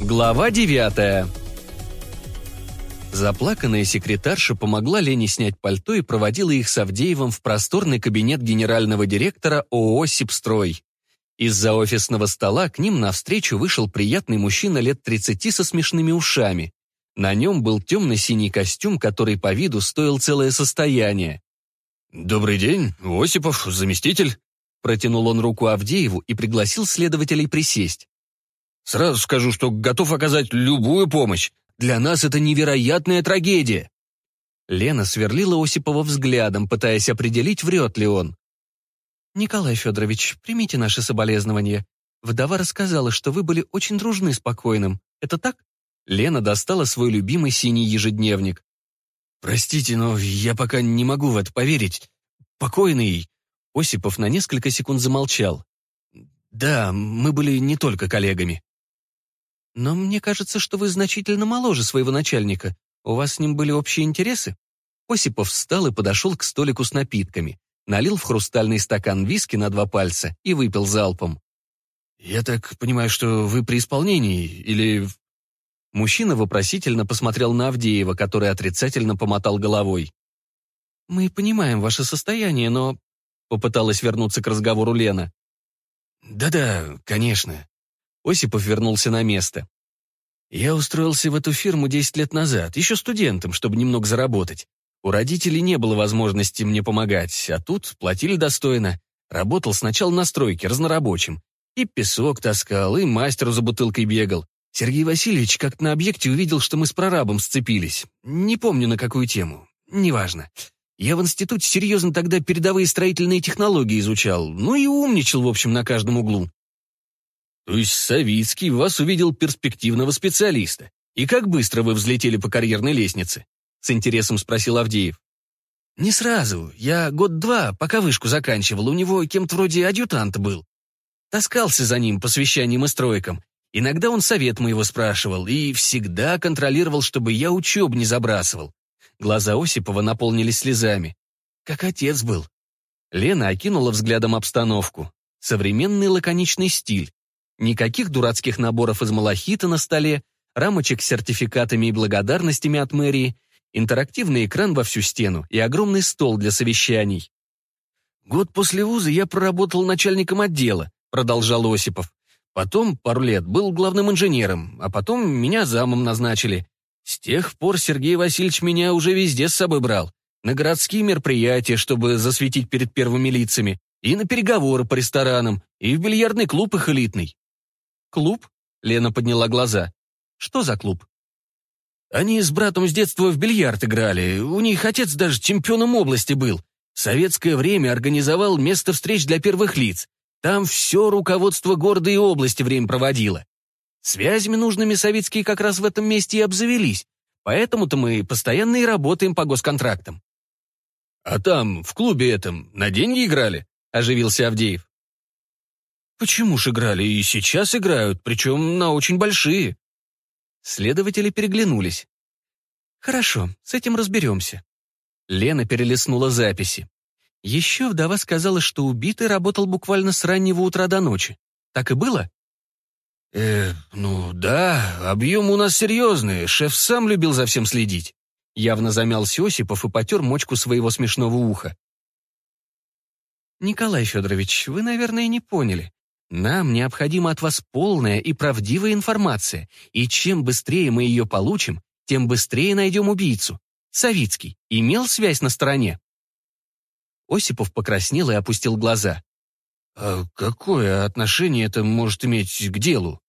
Глава девятая. Заплаканная секретарша помогла Лене снять пальто и проводила их с Авдеевым в просторный кабинет генерального директора ООО «Сибстрой». Из-за офисного стола к ним навстречу вышел приятный мужчина лет 30 со смешными ушами. На нем был темно-синий костюм, который по виду стоил целое состояние. «Добрый день, Осипов, заместитель», Протянул он руку Авдееву и пригласил следователей присесть. «Сразу скажу, что готов оказать любую помощь. Для нас это невероятная трагедия». Лена сверлила Осипова взглядом, пытаясь определить, врет ли он. «Николай Федорович, примите наши соболезнования. Вдова рассказала, что вы были очень дружны с покойным. Это так?» Лена достала свой любимый синий ежедневник. «Простите, но я пока не могу в это поверить. Покойный Осипов на несколько секунд замолчал. «Да, мы были не только коллегами». «Но мне кажется, что вы значительно моложе своего начальника. У вас с ним были общие интересы?» Осипов встал и подошел к столику с напитками, налил в хрустальный стакан виски на два пальца и выпил залпом. «Я так понимаю, что вы при исполнении или...» Мужчина вопросительно посмотрел на Авдеева, который отрицательно помотал головой. «Мы понимаем ваше состояние, но Попыталась вернуться к разговору Лена. «Да-да, конечно». Осипов вернулся на место. «Я устроился в эту фирму 10 лет назад, еще студентом, чтобы немного заработать. У родителей не было возможности мне помогать, а тут платили достойно. Работал сначала на стройке, разнорабочим. И песок таскал, и мастеру за бутылкой бегал. Сергей Васильевич как-то на объекте увидел, что мы с прорабом сцепились. Не помню, на какую тему. Неважно. Я в институте серьезно тогда передовые строительные технологии изучал, ну и умничал, в общем, на каждом углу. То есть Савицкий вас увидел перспективного специалиста. И как быстро вы взлетели по карьерной лестнице? С интересом спросил Авдеев. Не сразу. Я год-два, пока вышку заканчивал, у него кем-то вроде адъютанта был. Таскался за ним по совещаниям и стройкам. Иногда он совет моего спрашивал и всегда контролировал, чтобы я учебу не забрасывал. Глаза Осипова наполнились слезами. Как отец был. Лена окинула взглядом обстановку. Современный лаконичный стиль. Никаких дурацких наборов из малахита на столе, рамочек с сертификатами и благодарностями от мэрии, интерактивный экран во всю стену и огромный стол для совещаний. «Год после вуза я проработал начальником отдела», — продолжал Осипов. «Потом пару лет был главным инженером, а потом меня замом назначили. С тех пор Сергей Васильевич меня уже везде с собой брал. На городские мероприятия, чтобы засветить перед первыми лицами, и на переговоры по ресторанам, и в бильярдный клуб их элитный. «Клуб?» — Лена подняла глаза. «Что за клуб?» Они с братом с детства в бильярд играли. У них отец даже чемпионом области был. В советское время организовал место встреч для первых лиц. Там все руководство города и области время проводило. Связями нужными советские как раз в этом месте и обзавелись, поэтому-то мы постоянно и работаем по госконтрактам. «А там, в клубе этом, на деньги играли?» — оживился Авдеев. «Почему ж играли? И сейчас играют, причем на очень большие». Следователи переглянулись. «Хорошо, с этим разберемся». Лена перелистнула записи. Еще вдова сказала, что убитый работал буквально с раннего утра до ночи. Так и было? «Э, ну да, объем у нас серьезный, шеф сам любил за всем следить». Явно замялся Осипов и потер мочку своего смешного уха. «Николай Федорович, вы, наверное, не поняли. Нам необходима от вас полная и правдивая информация, и чем быстрее мы ее получим, тем быстрее найдем убийцу. Савицкий имел связь на стороне?» Осипов покраснел и опустил глаза. А какое отношение это может иметь к делу?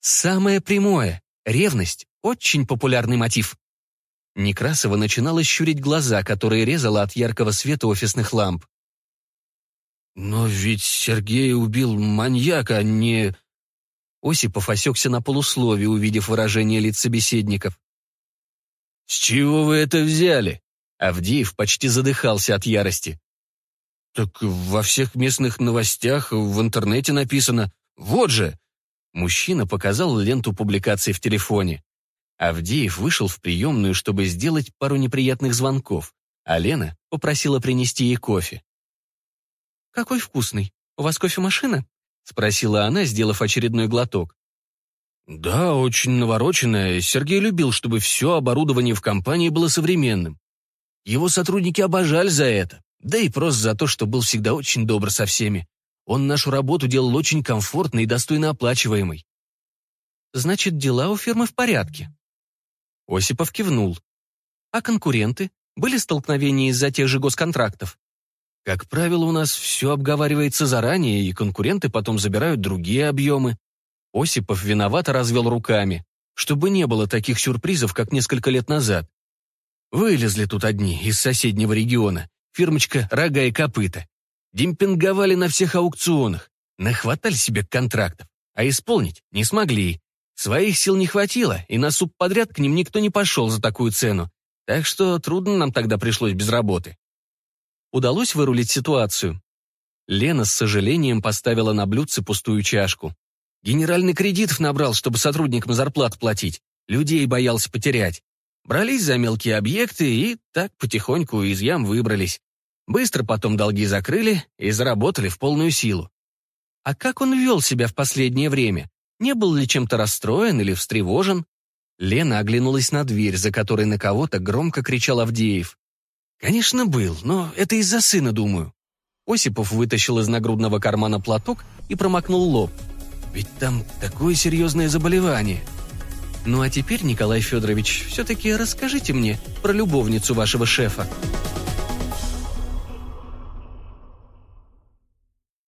Самое прямое. Ревность – очень популярный мотив. Некрасова начинала щурить глаза, которые резала от яркого света офисных ламп. «Но ведь Сергей убил маньяка, а не...» Осипов осекся на полусловие, увидев выражение лиц собеседников. «С чего вы это взяли?» Авдеев почти задыхался от ярости. «Так во всех местных новостях в интернете написано. Вот же!» Мужчина показал ленту публикаций в телефоне. Авдеев вышел в приемную, чтобы сделать пару неприятных звонков, а Лена попросила принести ей кофе. «Какой вкусный. У вас кофемашина?» — спросила она, сделав очередной глоток. Да, очень навороченная. Сергей любил, чтобы все оборудование в компании было современным. Его сотрудники обожали за это, да и просто за то, что был всегда очень добр со всеми. Он нашу работу делал очень комфортной и достойно оплачиваемой. Значит, дела у фирмы в порядке. Осипов кивнул. А конкуренты? Были столкновения из-за тех же госконтрактов? Как правило, у нас все обговаривается заранее, и конкуренты потом забирают другие объемы. Осипов виновато развел руками, чтобы не было таких сюрпризов, как несколько лет назад. Вылезли тут одни из соседнего региона, фирмочка «Рога и копыта». Демпинговали на всех аукционах, нахватали себе контрактов, а исполнить не смогли. Своих сил не хватило, и на субподряд к ним никто не пошел за такую цену, так что трудно нам тогда пришлось без работы. Удалось вырулить ситуацию. Лена с сожалением поставила на блюдце пустую чашку. Генеральный кредитов набрал, чтобы сотрудникам зарплат платить. Людей боялся потерять. Брались за мелкие объекты и так потихоньку из ям выбрались. Быстро потом долги закрыли и заработали в полную силу. А как он вел себя в последнее время? Не был ли чем-то расстроен или встревожен? Лена оглянулась на дверь, за которой на кого-то громко кричал Авдеев. «Конечно, был, но это из-за сына, думаю». Осипов вытащил из нагрудного кармана платок и промокнул лоб. Ведь там такое серьезное заболевание. Ну а теперь, Николай Федорович, все-таки расскажите мне про любовницу вашего шефа.